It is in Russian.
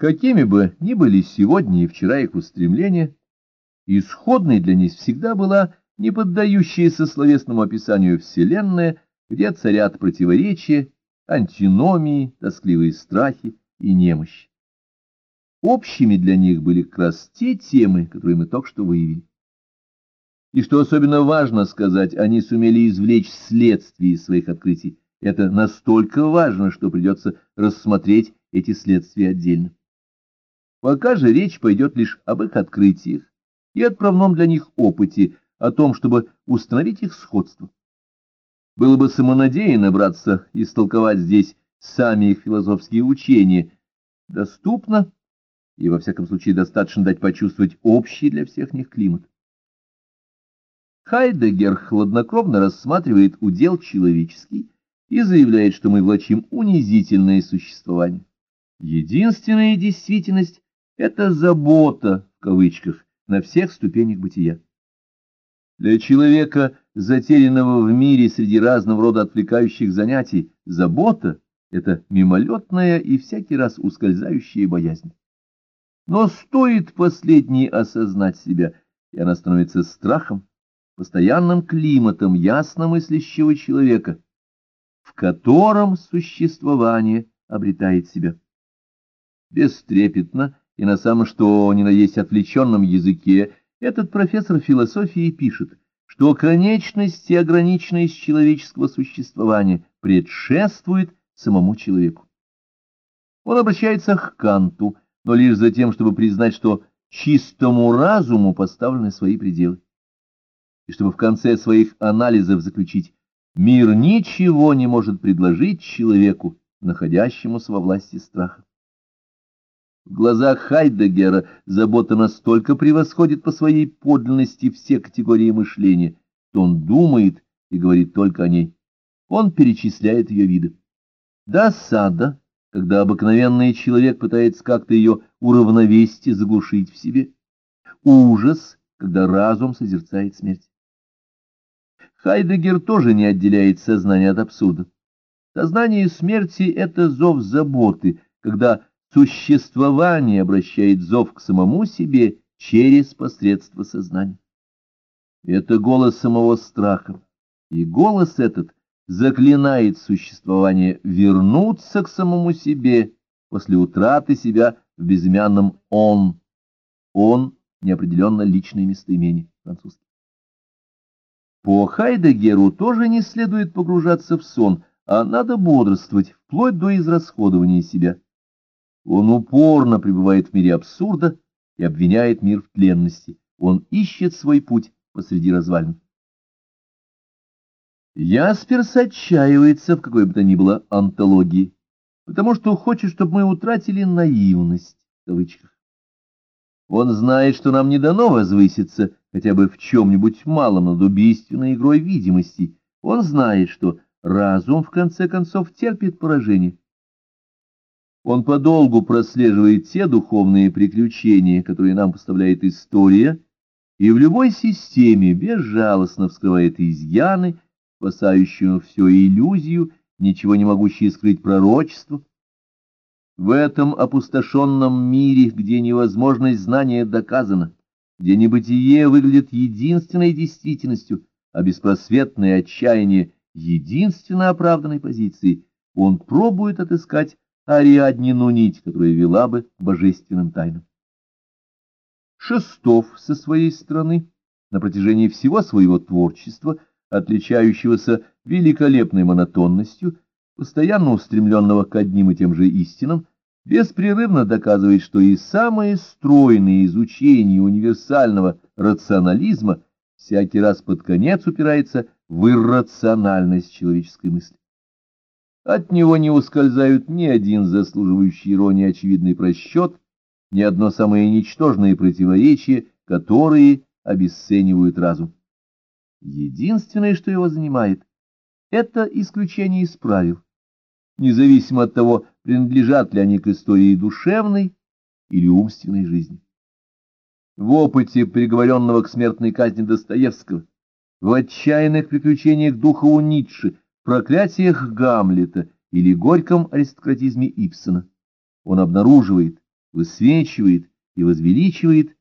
Какими бы ни были сегодня и вчера их устремления, исходной для них всегда была не поддающаяся словесному описанию Вселенная, где царят противоречия, антиномии, тоскливые страхи и немощи. Общими для них были как раз те темы, которые мы только что выявили. И что особенно важно сказать, они сумели извлечь следствие из своих открытий. Это настолько важно, что придется рассмотреть эти следствия отдельно. Пока же речь пойдет лишь об их открытиях и отправном для них опыте, о том, чтобы установить их сходство. Было бы самонадеянно браться и истолковать здесь сами их философские учения. Доступно, и во всяком случае достаточно дать почувствовать общий для всех них климат. Хайдегер хладнокровно рассматривает удел человеческий и заявляет, что мы влачим унизительное существование. Единственная действительность — это забота, в кавычках, на всех ступенях бытия. Для человека, затерянного в мире среди разного рода отвлекающих занятий, забота — это мимолетная и всякий раз ускользающая боязнь. Но стоит последней осознать себя, и она становится страхом, постоянным климатом ясномыслящего человека, в котором существование обретает себя. Бестрепетно и на самом что ни на есть отвлеченном языке этот профессор философии пишет, что конечность и ограниченность человеческого существования предшествует самому человеку. Он обращается к Канту, но лишь за тем, чтобы признать, что чистому разуму поставлены свои пределы. И чтобы в конце своих анализов заключить, мир ничего не может предложить человеку, находящемуся во власти страха. В глазах Хайдегера забота настолько превосходит по своей подлинности все категории мышления, что он думает и говорит только о ней. Он перечисляет ее виды. Досада, когда обыкновенный человек пытается как-то ее уравновесить и заглушить в себе. Ужас, когда разум созерцает смерть. Хайдегер тоже не отделяет сознание от абсурда. Сознание смерти — это зов заботы, когда существование обращает зов к самому себе через посредство сознания. Это голос самого страха, и голос этот заклинает существование вернуться к самому себе после утраты себя в безымянном «он». «Он» — неопределенно личное местоимение французский. По Хайдегеру тоже не следует погружаться в сон, а надо бодрствовать, вплоть до израсходования себя. Он упорно пребывает в мире абсурда и обвиняет мир в тленности. Он ищет свой путь посреди развалин. Ясперс отчаивается в какой бы то ни было антологии, потому что хочет, чтобы мы утратили наивность, в кавычках. Он знает, что нам не дано возвыситься хотя бы в чем-нибудь малом над убийственной игрой видимости. Он знает, что разум, в конце концов, терпит поражение. Он подолгу прослеживает те духовные приключения, которые нам поставляет история, и в любой системе безжалостно вскрывает изъяны, спасающую всю иллюзию, ничего не могущие скрыть пророчество. В этом опустошенном мире, где невозможность знания доказана, где небытие выглядит единственной действительностью, а беспросветное отчаяние — единственно оправданной позиции, он пробует отыскать Ариаднину нить, которая вела бы божественным тайнам. Шестов со своей стороны на протяжении всего своего творчества, отличающегося великолепной монотонностью, постоянно устремленного к одним и тем же истинам, беспрерывно доказывает, что и самые стройные изучения универсального рационализма всякий раз под конец упирается в иррациональность человеческой мысли. От него не ускользают ни один заслуживающий иронии очевидный просчет, ни одно самое ничтожное противоречие, которые обесценивают разум. Единственное, что его занимает, это исключение из правил, независимо от того, принадлежат ли они к истории душевной или умственной жизни. В опыте приговоренного к смертной казни Достоевского, в отчаянных приключениях духа у Ницше, проклятиях Гамлета или горьком аристократизме Ипсона. Он обнаруживает, высвечивает и возвеличивает